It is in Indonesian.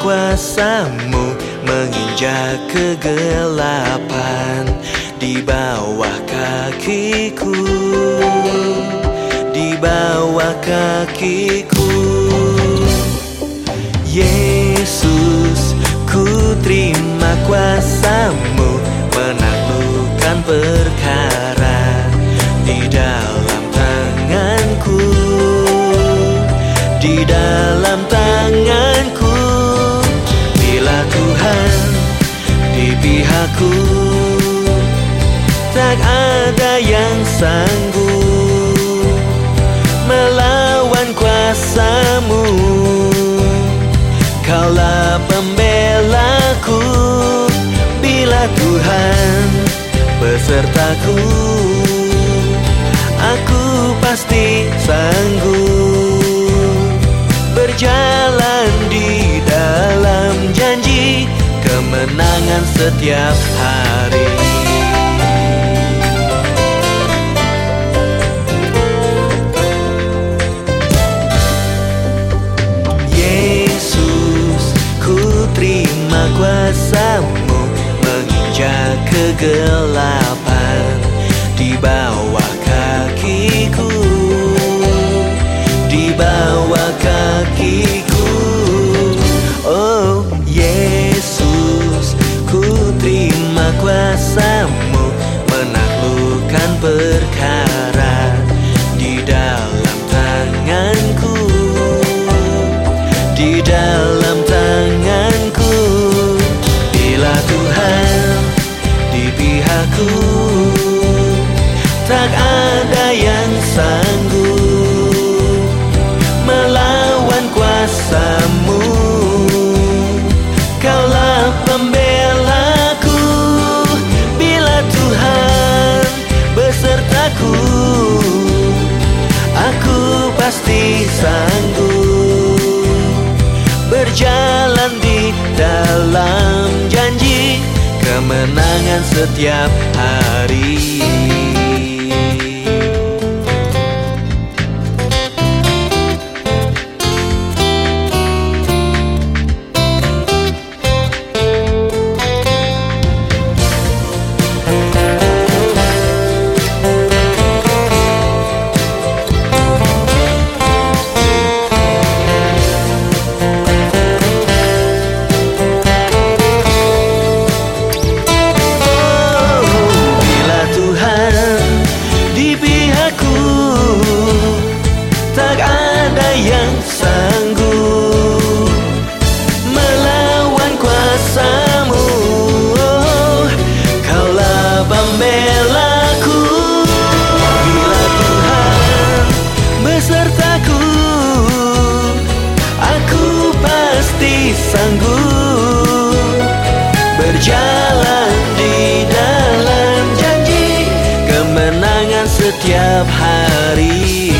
kuasamu menginjak kegelapan di bawah kakiku. Di bawah kakiku. Yesus ku terima kuasamu menaklukkan perkara pihakku. Tak ada yang sanggup melawan kuasamu. Kaulah pembelaku bila Tuhan besertaku setiap hari. Yesus, ku terima kuasamu menginjak kegelapan di bawah perkara di dalam tanganku, di dalam tanganku. Bila Tuhan di pihakku, besertaku. Aku pasti sanggup berjalan di dalam janji kemenangan setiap hari. Sanggup Berjalan di dalam janji Kemenangan setiap hari